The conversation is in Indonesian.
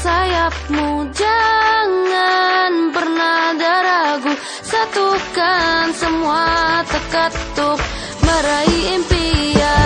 sayapmu Jangan pernah ada ragu Satukan semua tekatuk Meraih impian.